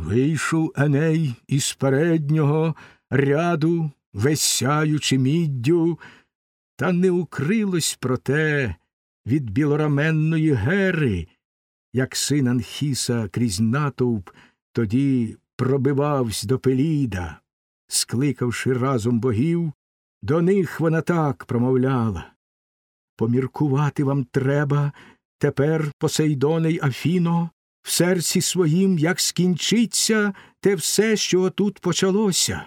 Вийшов Еней із переднього ряду, весь сяючи міддю, та не укрилось проте від білораменної гери, як син Анхіса крізь натовп тоді пробивавсь до Пеліда, скликавши разом богів, до них вона так промовляла. Поміркувати вам треба тепер, Посейдоне Афіно, в серці своїм, як скінчиться те все, що отут почалося.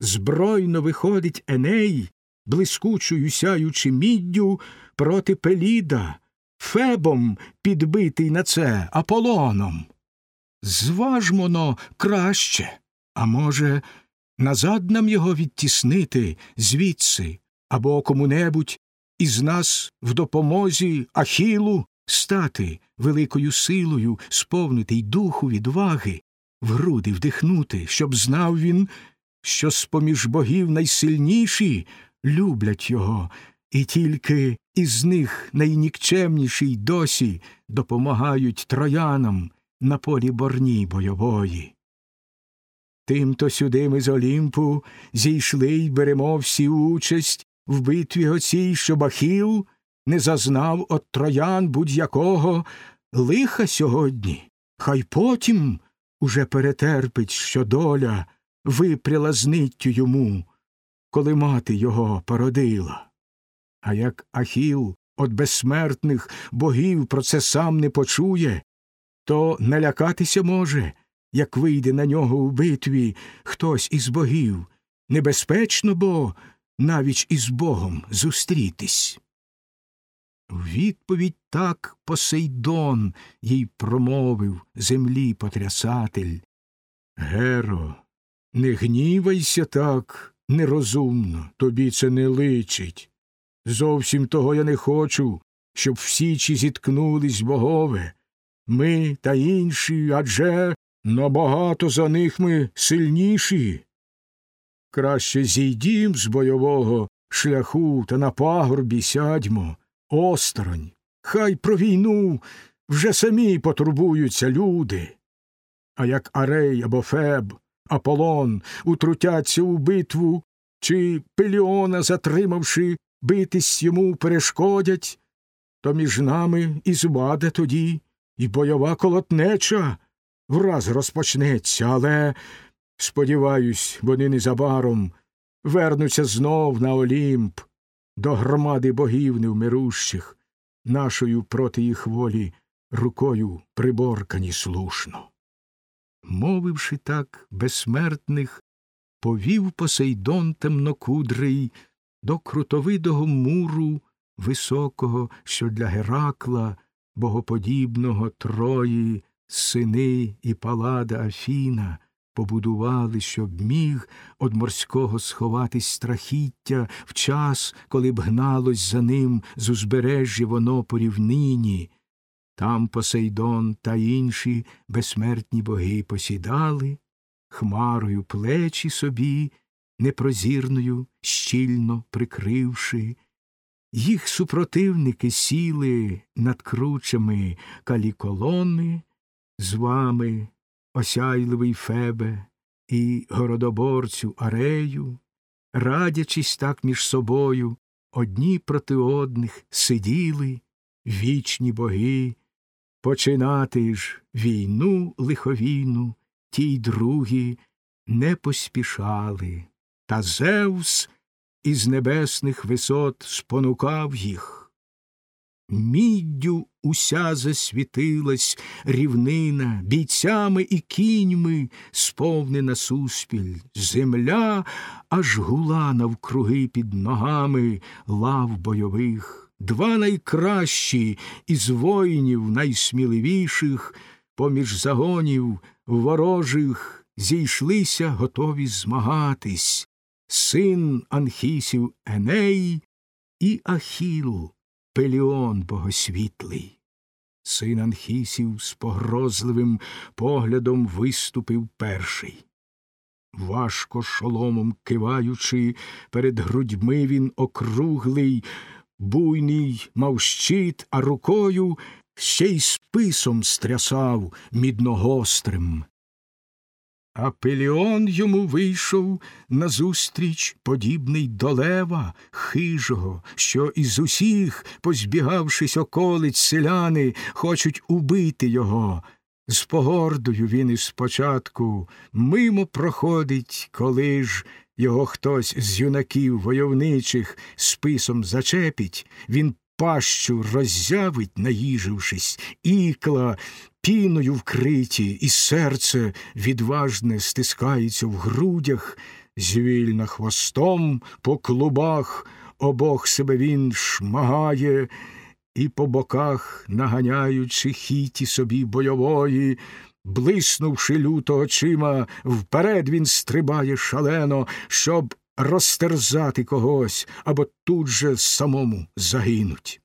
Збройно виходить Еней, блискучою сяючи міддю проти Пеліда, Фебом підбитий на це Аполоном. Зважмоно краще, а може, назад нам його відтіснити звідси або кому-небудь із нас в допомозі Ахілу стати великою силою, сповнити й духу відваги, в груди вдихнути, щоб знав він, що з поміж богів найсильніші люблять його, і тільки із них найнікчемніші й досі допомагають троянам на полі борні бойової. Тимто сюди ми з Олімпу зійшли й беремо всі участь в битві оцій, щоб Ахіл не зазнав от троян будь-якого лиха сьогодні, хай потім уже перетерпить, що доля випряла з ниттю йому, коли мати його породила. А як Ахіл от безсмертних богів про це сам не почує, то не лякатися може, як вийде на нього у битві хтось із богів. Небезпечно бо навіть із Богом зустрітись. Відповідь так Посейдон їй промовив землі потрясатель. Геро, не гнівайся так нерозумно, тобі це не личить. Зовсім того я не хочу, щоб всі чи зіткнулись богове. Ми та інші адже набагато за них ми сильніші. Краще зійдім з бойового шляху та на пагорбі сядьмо, осторонь. Хай про війну вже самі потурбуються люди. А як Арей або Феб, Аполлон утрутяться у битву, чи Пеліона, затримавши, битись йому перешкодять, то між нами і зваде тоді, і бойова колотнеча враз розпочнеться, але, сподіваюсь, вони незабаром вернуться знов на Олімп до громади богів невмирущих, нашою проти їх волі рукою приборкані слушно. Мовивши так безсмертних, повів Посейдон темнокудрий до крутовидого муру високого, що для Геракла, богоподібного Трої, сини і палада Афіна побудували, щоб міг од морського сховатись страхіття в час, коли б гналось за ним з узбережжя воно по рівнині. Там Посейдон та інші безсмертні боги посідали, хмарою плечі собі, непрозірною, щільно прикривши. Їх супротивники сіли над кручами каліколони, з вами, осяйливий Фебе, і городоборцю Арею, радячись так між собою, одні проти одних сиділи вічні боги, починати ж війну лиховійну, ті й другі не поспішали, та Зевс із небесних висот спонукав їх. Міддю уся засвітилась рівнина, бійцями і кіньми сповнена суспіль, земля аж гула навкруги під ногами лав бойових, два найкращі із воїнів найсміливіших, поміж загонів ворожих зійшлися, готові змагатись, син Анхісів Еней і Ахіл. Пеліон богосвітлий. Син Анхісів з погрозливим поглядом виступив перший. Важко шоломом киваючи, перед грудьми він округлий, буйний, мав щит, а рукою ще й списом стрясав мідногострим. А Пеліон йому вийшов назустріч, подібний до лева хижого, що із усіх, позбігавшись околиць селяни, хочуть убити його. З погордою він із спочатку мимо проходить, коли ж його хтось з юнаків войовничих списом зачепить, він пащу роззявить, наїжившись, ікла піною вкриті, і серце відважне стискається в грудях, звільна хвостом по клубах, обох себе він шмагає, і по боках, наганяючи хіті собі бойової, блиснувши люто очима, вперед він стрибає шалено, щоб розтерзати когось або тут же самому загинуть.